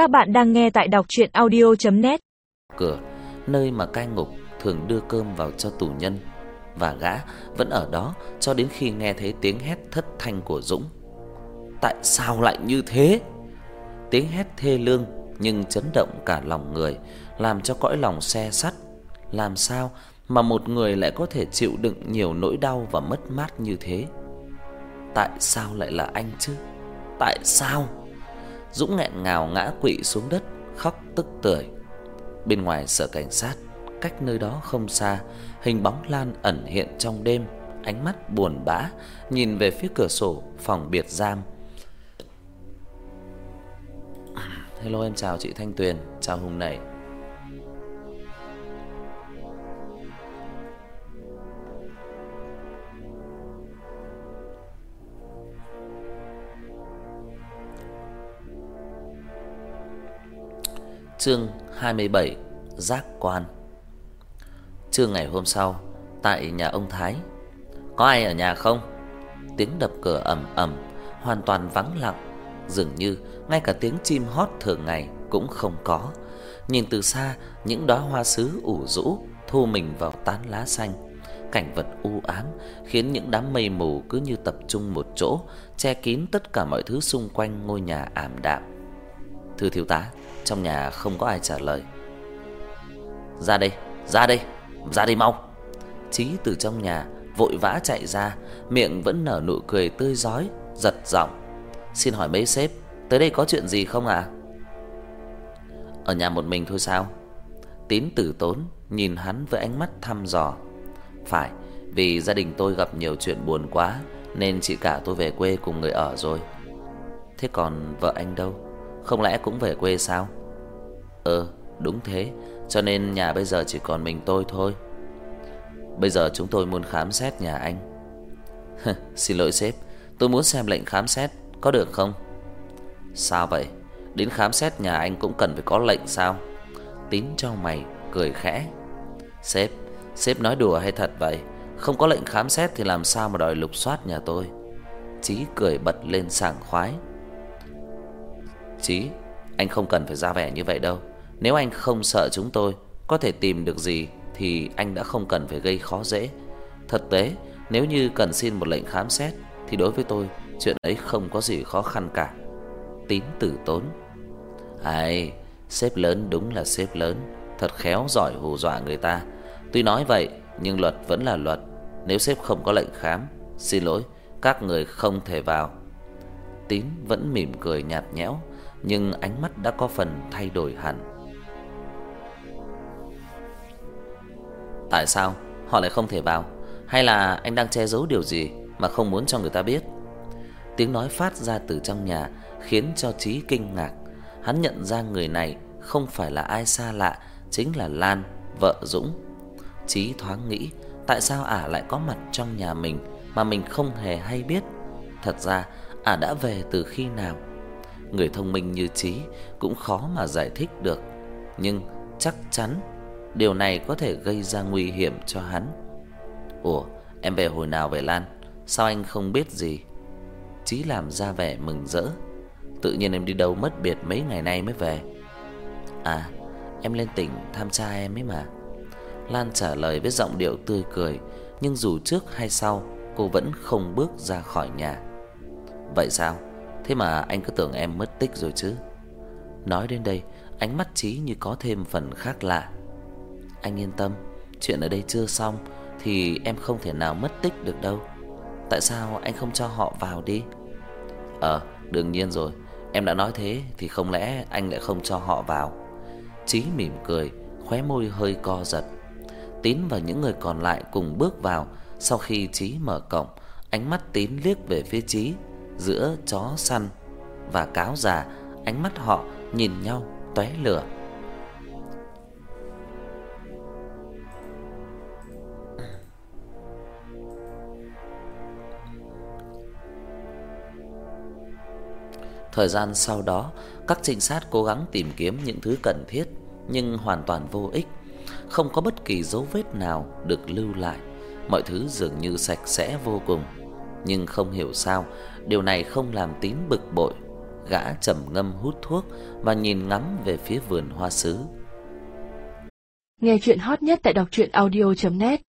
Các bạn đang nghe tại đọc chuyện audio.net Cửa, nơi mà cai ngục thường đưa cơm vào cho tù nhân Và gã vẫn ở đó cho đến khi nghe thấy tiếng hét thất thanh của Dũng Tại sao lại như thế? Tiếng hét thê lương nhưng chấn động cả lòng người Làm cho cõi lòng xe sắt Làm sao mà một người lại có thể chịu đựng nhiều nỗi đau và mất mát như thế? Tại sao lại là anh chứ? Tại sao? Dũng nghẹn ngào ngã quỵ xuống đất, khóc tức tưởi. Bên ngoài sở cảnh sát, cách nơi đó không xa, hình bóng Lan ẩn hiện trong đêm, ánh mắt buồn bã nhìn về phía cửa sổ phòng biệt giam. Hello em chào chị Thanh Tuyền, chào Hùng này. Chương 27: Giác quan. Trưa ngày hôm sau, tại nhà ông Thái. Có ai ở nhà không? Tiếng đập cửa ầm ầm, hoàn toàn vắng lặng, dường như ngay cả tiếng chim hót thường ngày cũng không có. Nhìn từ xa, những đóa hoa sứ ủ rũ thu mình vào tán lá xanh. Cảnh vật u ám khiến những đám mây mù cứ như tập trung một chỗ, che kín tất cả mọi thứ xung quanh ngôi nhà ảm đạm. Thưa thiếu tá, trong nhà không có ai trả lời. "Ra đây, ra đây, ra đây mau." Chí từ trong nhà vội vã chạy ra, miệng vẫn nở nụ cười tươi rói, giật giọng. "Xin hỏi mấy sếp, tới đây có chuyện gì không ạ?" À? "Ở nhà một mình thôi sao?" Tín Tử Tốn nhìn hắn với ánh mắt thăm dò. "Phải, vì gia đình tôi gặp nhiều chuyện buồn quá nên chị cả tôi về quê cùng người ở rồi." "Thế còn vợ anh đâu?" Không lẽ cũng về quê sao? Ờ, đúng thế, cho nên nhà bây giờ chỉ còn mình tôi thôi. Bây giờ chúng tôi muốn khám xét nhà anh. Xin lỗi sếp, tôi muốn xem lệnh khám xét, có được không? Sao vậy? Đến khám xét nhà anh cũng cần phải có lệnh sao? Tín cho mày cười khẽ. Sếp, sếp nói đùa hay thật vậy? Không có lệnh khám xét thì làm sao mà đòi lục soát nhà tôi? Chí cười bật lên sảng khoái. Chí, anh không cần phải ra vẻ như vậy đâu. Nếu anh không sợ chúng tôi có thể tìm được gì thì anh đã không cần phải gây khó dễ. Thực tế, nếu như cần xin một lệnh khám xét thì đối với tôi chuyện ấy không có gì khó khăn cả. Tín Tử Tốn. Ai, sếp lớn đúng là sếp lớn, thật khéo giỏi hù dọa người ta. Tuy nói vậy, nhưng luật vẫn là luật. Nếu sếp không có lệnh khám, xin lỗi, các người không thể vào. Tín vẫn mỉm cười nhạt nhẽo nhưng ánh mắt đã có phần thay đổi hẳn. Tại sao họ lại không thể vào? Hay là anh đang che giấu điều gì mà không muốn cho người ta biết? Tiếng nói phát ra từ trong nhà khiến cho Chí kinh ngạc. Hắn nhận ra người này không phải là ai xa lạ, chính là Lan, vợ Dũng. Chí thoáng nghĩ, tại sao ả lại có mặt trong nhà mình mà mình không hề hay biết? Thật ra, ả đã về từ khi nào? Người thông minh như Chí cũng khó mà giải thích được, nhưng chắc chắn điều này có thể gây ra nguy hiểm cho hắn. "Ủa, em về hồi nào vậy Lan? Sao anh không biết gì?" Chí làm ra vẻ mừng rỡ. "Tự nhiên em đi đâu mất biệt mấy ngày nay mới về?" "À, em lên tỉnh thăm cha em ấy mà." Lan trả lời với giọng điệu tươi cười, nhưng dù trước hay sau, cô vẫn không bước ra khỏi nhà. "Vậy sao?" Thế mà anh cứ tưởng em mất tích rồi chứ. Nói đến đây, ánh mắt Chí như có thêm phần khác lạ. Anh yên tâm, chuyện ở đây chưa xong thì em không thể nào mất tích được đâu. Tại sao anh không cho họ vào đi? Ờ, đương nhiên rồi, em đã nói thế thì không lẽ anh lại không cho họ vào? Chí mỉm cười, khóe môi hơi co giật. Tín và những người còn lại cùng bước vào, sau khi Chí mở cổng, ánh mắt Tín liếc về phía Chí giữa chó săn và cáo già, ánh mắt họ nhìn nhau tóe lửa. Thời gian sau đó, các trinh sát cố gắng tìm kiếm những thứ cần thiết nhưng hoàn toàn vô ích. Không có bất kỳ dấu vết nào được lưu lại, mọi thứ dường như sạch sẽ vô cùng nhưng không hiểu sao, điều này không làm Tín bực bội. Gã trầm ngâm hút thuốc và nhìn ngắm về phía vườn hoa sứ. Nghe chuyện hot nhất tại đọc audio net